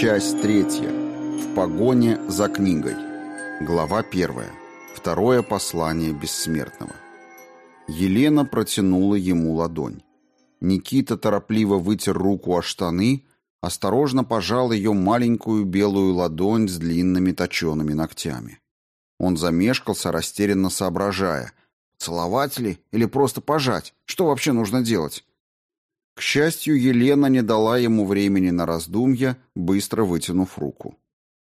Часть третья. В погоне за книгой. Глава первая. Второе послание бессмертного. Елена протянула ему ладонь. Никита торопливо вытер руку о штаны, осторожно пожал ее маленькую белую ладонь с длинными точеными ногтями. Он замешкался, растерянно соображая, целовать ли или просто пожать, что вообще нужно делать. К счастью, Елена не дала ему времени на раздумья, быстро вытянув руку.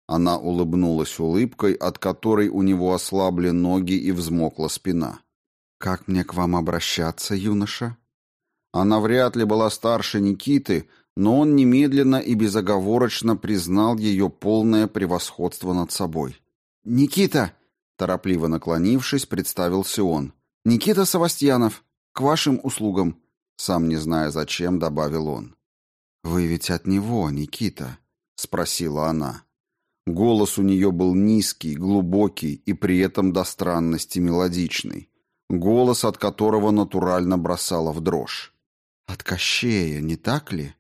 Она улыбнулась улыбкой, от которой у него ослабли ноги и взмокла спина. «Как мне к вам обращаться, юноша?» Она вряд ли была старше Никиты, но он немедленно и безоговорочно признал ее полное превосходство над собой. «Никита!» — торопливо наклонившись, представился он. «Никита Савастьянов, к вашим услугам!» Сам не зная зачем, добавил он. «Вы ведь от него, Никита?» — спросила она. Голос у нее был низкий, глубокий и при этом до странности мелодичный. Голос, от которого натурально бросала в дрожь. «От Кощея, не так ли?»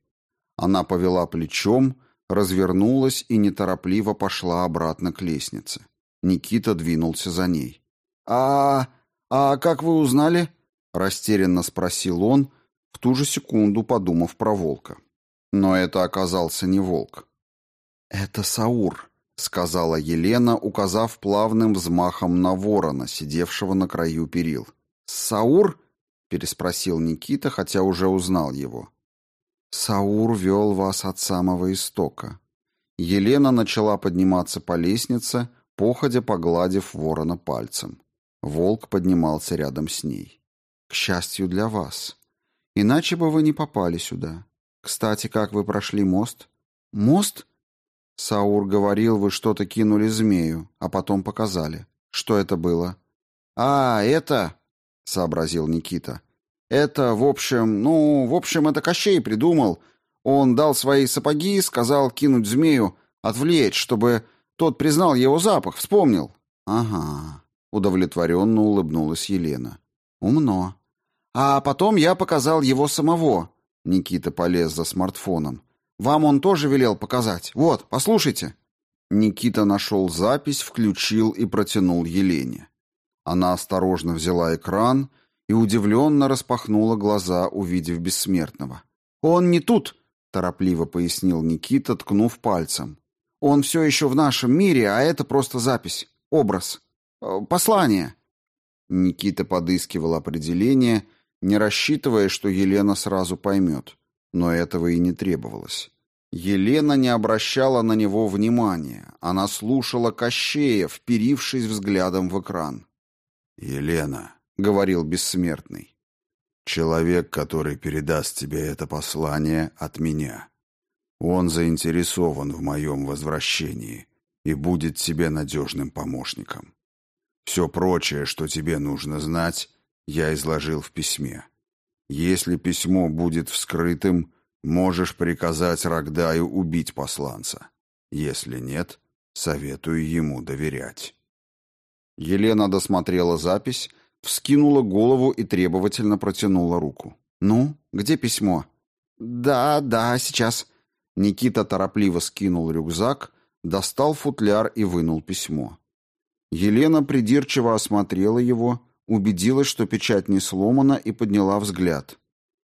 Она повела плечом, развернулась и неторопливо пошла обратно к лестнице. Никита двинулся за ней. «А... а как вы узнали?» — растерянно спросил он, в ту же секунду подумав про волка. Но это оказался не волк. «Это Саур», — сказала Елена, указав плавным взмахом на ворона, сидевшего на краю перил. «Саур?» — переспросил Никита, хотя уже узнал его. «Саур вел вас от самого истока». Елена начала подниматься по лестнице, походя погладив ворона пальцем. Волк поднимался рядом с ней. «К счастью для вас. Иначе бы вы не попали сюда. Кстати, как вы прошли мост? Мост? Саур говорил, вы что-то кинули змею, а потом показали. Что это было? А, это, сообразил Никита. Это, в общем, ну, в общем, это Кощей придумал. Он дал свои сапоги, сказал кинуть змею, отвлечь, чтобы тот признал его запах, вспомнил. Ага, удовлетворенно улыбнулась Елена. Умно. А потом я показал его самого. Никита полез за смартфоном. Вам он тоже велел показать. Вот, послушайте. Никита нашел запись, включил и протянул Елене. Она осторожно взяла экран и удивленно распахнула глаза, увидев бессмертного. «Он не тут», — торопливо пояснил Никита, ткнув пальцем. «Он все еще в нашем мире, а это просто запись, образ, э, послание». Никита подыскивал определение — не рассчитывая, что Елена сразу поймет. Но этого и не требовалось. Елена не обращала на него внимания. Она слушала Кощея, вперившись взглядом в экран. «Елена», — говорил бессмертный, — «человек, который передаст тебе это послание от меня. Он заинтересован в моем возвращении и будет тебе надежным помощником. Все прочее, что тебе нужно знать, я изложил в письме. Если письмо будет вскрытым, можешь приказать Рогдаю убить посланца. Если нет, советую ему доверять. Елена досмотрела запись, вскинула голову и требовательно протянула руку. «Ну, где письмо?» «Да, да, сейчас». Никита торопливо скинул рюкзак, достал футляр и вынул письмо. Елена придирчиво осмотрела его, убедилась, что печать не сломана, и подняла взгляд.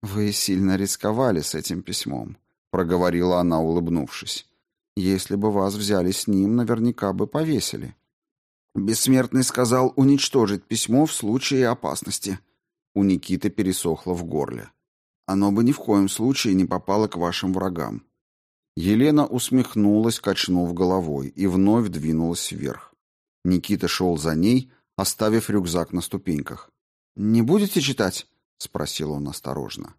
«Вы сильно рисковали с этим письмом», — проговорила она, улыбнувшись. «Если бы вас взяли с ним, наверняка бы повесили». Бессмертный сказал уничтожить письмо в случае опасности. У Никиты пересохло в горле. Оно бы ни в коем случае не попало к вашим врагам. Елена усмехнулась, качнув головой, и вновь двинулась вверх. Никита шел за ней, оставив рюкзак на ступеньках. «Не будете читать?» — спросил он осторожно.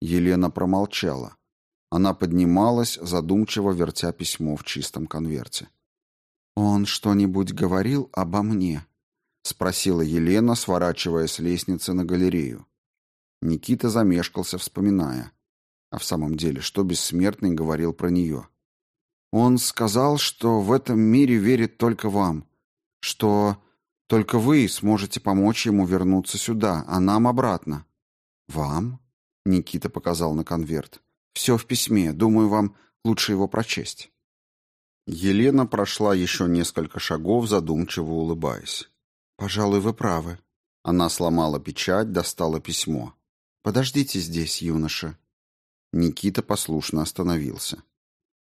Елена промолчала. Она поднималась, задумчиво вертя письмо в чистом конверте. «Он что-нибудь говорил обо мне?» — спросила Елена, сворачивая с лестницы на галерею. Никита замешкался, вспоминая. А в самом деле, что бессмертный говорил про нее? «Он сказал, что в этом мире верит только вам, что только вы сможете помочь ему вернуться сюда, а нам обратно». «Вам?» — Никита показал на конверт. «Все в письме. Думаю, вам лучше его прочесть». Елена прошла еще несколько шагов, задумчиво улыбаясь. «Пожалуй, вы правы». Она сломала печать, достала письмо. «Подождите здесь, юноша». Никита послушно остановился.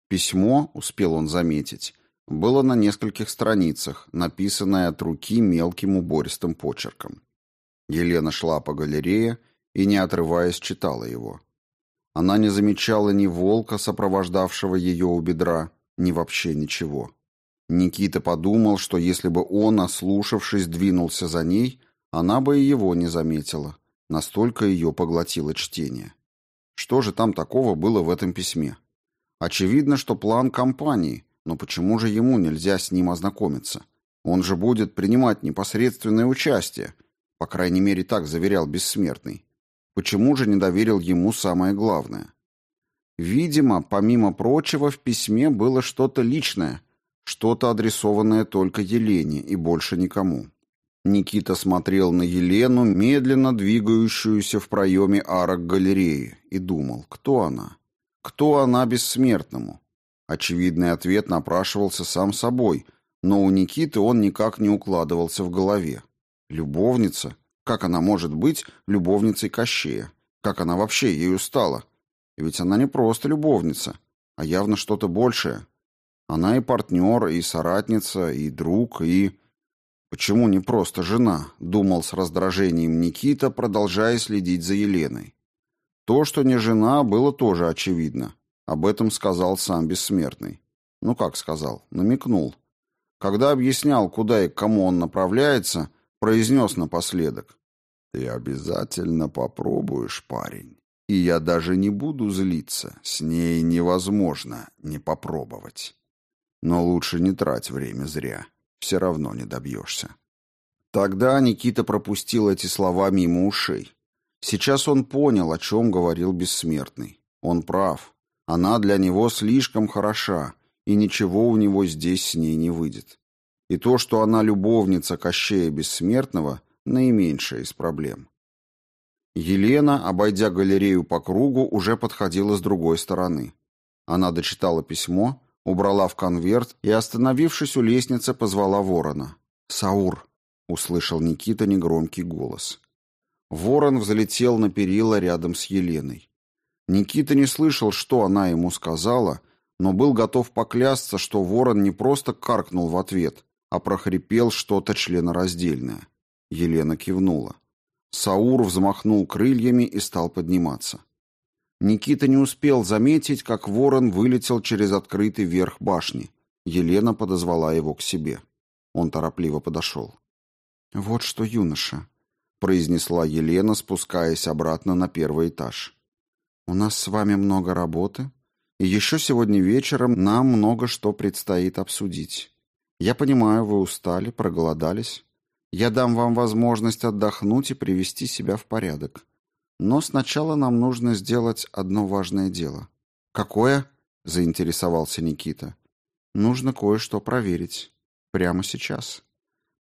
Письмо, успел он заметить, было на нескольких страницах, написанное от руки мелким убористым почерком. Елена шла по галерее и, не отрываясь, читала его. Она не замечала ни волка, сопровождавшего ее у бедра, ни вообще ничего. Никита подумал, что если бы он, ослушавшись, двинулся за ней, она бы и его не заметила. Настолько ее поглотило чтение. Что же там такого было в этом письме? Очевидно, что план компании, но почему же ему нельзя с ним ознакомиться? Он же будет принимать непосредственное участие, по крайней мере, так заверял Бессмертный. Почему же не доверил ему самое главное? Видимо, помимо прочего, в письме было что-то личное, что-то адресованное только Елене и больше никому. Никита смотрел на Елену, медленно двигающуюся в проеме арок галереи, и думал, кто она? Кто она бессмертному? Очевидный ответ напрашивался сам собой, но у Никиты он никак не укладывался в голове. Любовница? Как она может быть любовницей Кощея? Как она вообще ею стала? Ведь она не просто любовница, а явно что-то большее. Она и партнер, и соратница, и друг, и... Почему не просто жена? Думал с раздражением Никита, продолжая следить за Еленой. То, что не жена, было тоже очевидно. Об этом сказал сам Бессмертный. Ну как сказал? Намекнул. Когда объяснял, куда и к кому он направляется, произнес напоследок. «Ты обязательно попробуешь, парень. И я даже не буду злиться. С ней невозможно не попробовать. Но лучше не трать время зря. Все равно не добьешься. Тогда Никита пропустил эти слова мимо ушей. Сейчас он понял, о чем говорил Бессмертный. Он прав. Она для него слишком хороша, и ничего у него здесь с ней не выйдет. И то, что она любовница Кощея Бессмертного, наименьшая из проблем. Елена, обойдя галерею по кругу, уже подходила с другой стороны. Она дочитала письмо, убрала в конверт и, остановившись у лестницы, позвала ворона. «Саур!» — услышал Никита негромкий голос. Ворон взлетел на перила рядом с Еленой. Никита не слышал, что она ему сказала, но был готов поклясться, что ворон не просто каркнул в ответ, а прохрипел что-то членораздельное. Елена кивнула. Саур взмахнул крыльями и стал подниматься. Никита не успел заметить, как ворон вылетел через открытый верх башни. Елена подозвала его к себе. Он торопливо подошел. «Вот что, юноша», — произнесла Елена, спускаясь обратно на первый этаж. «У нас с вами много работы, и еще сегодня вечером нам много что предстоит обсудить. Я понимаю, вы устали, проголодались. Я дам вам возможность отдохнуть и привести себя в порядок. Но сначала нам нужно сделать одно важное дело. Какое? заинтересовался Никита. Нужно кое-что проверить. Прямо сейчас.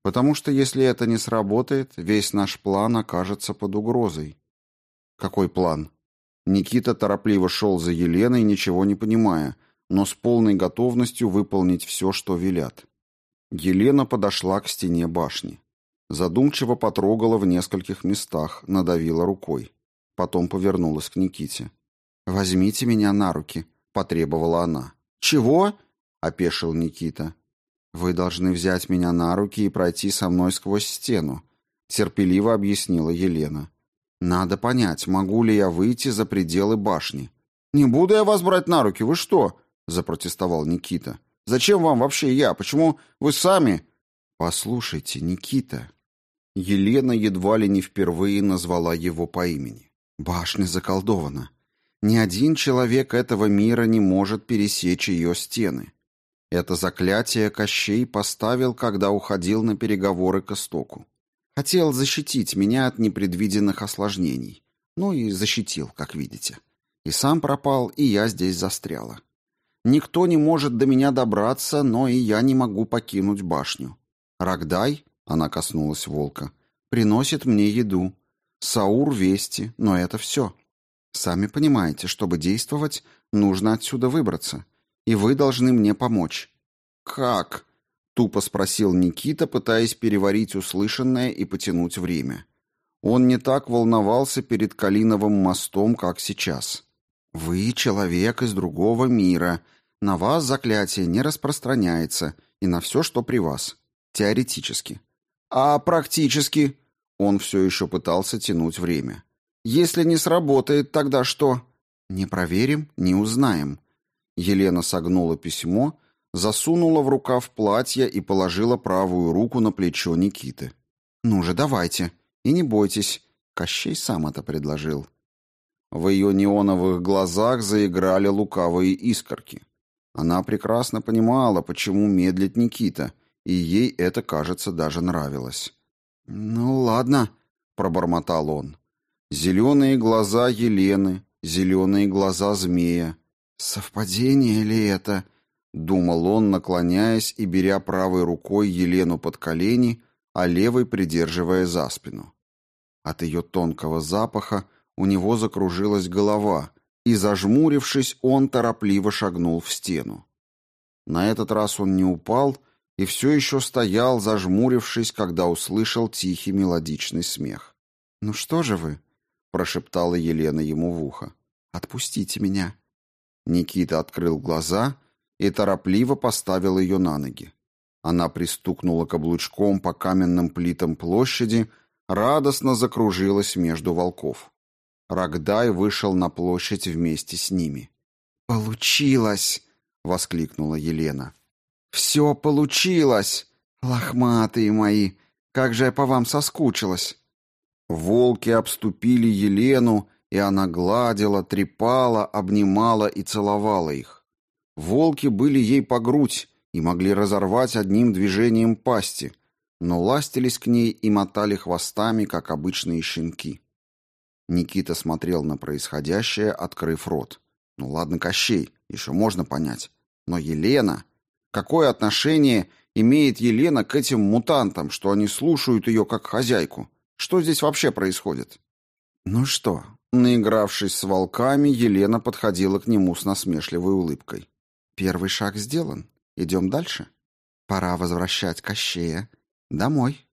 Потому что если это не сработает, весь наш план окажется под угрозой. Какой план? Никита торопливо шел за Еленой, ничего не понимая, но с полной готовностью выполнить все, что велят. Елена подошла к стене башни. Задумчиво потрогала в нескольких местах, надавила рукой. Потом повернулась к Никите. «Возьмите меня на руки», — потребовала она. «Чего?» — опешил Никита. «Вы должны взять меня на руки и пройти со мной сквозь стену», — терпеливо объяснила Елена. «Надо понять, могу ли я выйти за пределы башни». «Не буду я вас брать на руки, вы что?» — запротестовал Никита. «Зачем вам вообще я? Почему вы сами...» «Послушайте, Никита», Елена едва ли не впервые назвала его по имени. Башня заколдована. Ни один человек этого мира не может пересечь ее стены. Это заклятие Кощей поставил, когда уходил на переговоры к истоку. Хотел защитить меня от непредвиденных осложнений. Ну и защитил, как видите. И сам пропал, и я здесь застряла. Никто не может до меня добраться, но и я не могу покинуть башню. Рогдай она коснулась волка. Приносит мне еду. Саур вести, но это все. Сами понимаете, чтобы действовать, нужно отсюда выбраться. И вы должны мне помочь. как?» — тупо спросил Никита, пытаясь переварить услышанное и потянуть время. Он не так волновался перед Калиновым мостом, как сейчас. «Вы человек из другого мира. На вас заклятие не распространяется и на все, что при вас. Теоретически. А практически...» Он все еще пытался тянуть время. «Если не сработает, тогда что?» «Не проверим, не узнаем». Елена согнула письмо, засунула в рукав платье и положила правую руку на плечо Никиты. «Ну же, давайте. И не бойтесь. Кощей сам это предложил». В ее неоновых глазах заиграли лукавые искорки. Она прекрасно понимала, почему медлит Никита, и ей это, кажется, даже нравилось. «Ну, ладно», — пробормотал он. Зеленые глаза Елены, зеленые глаза змея. «Совпадение ли это?» — думал он, наклоняясь и беря правой рукой Елену под колени, а левой придерживая за спину. От ее тонкого запаха у него закружилась голова, и, зажмурившись, он торопливо шагнул в стену. На этот раз он не упал и все еще стоял, зажмурившись, когда услышал тихий мелодичный смех. «Ну что же вы?» — прошептала Елена ему в ухо. «Отпустите меня». Никита открыл глаза и торопливо поставил ее на ноги. Она пристукнула каблучком по каменным плитам площади, радостно закружилась между волков. Рогдай вышел на площадь вместе с ними. «Получилось!» — воскликнула Елена. «Все получилось! Лохматые мои! Как же я по вам соскучилась!» Волки обступили Елену, и она гладила, трепала, обнимала и целовала их. Волки были ей по грудь и могли разорвать одним движением пасти, но ластились к ней и мотали хвостами, как обычные щенки. Никита смотрел на происходящее, открыв рот. Ну ладно, Кощей, еще можно понять. Но Елена... Какое отношение имеет Елена к этим мутантам, что они слушают ее как хозяйку? Что здесь вообще происходит? Ну что, наигравшись с волками, Елена подходила к нему с насмешливой улыбкой. Первый шаг сделан. Идем дальше. Пора возвращать Кощея домой.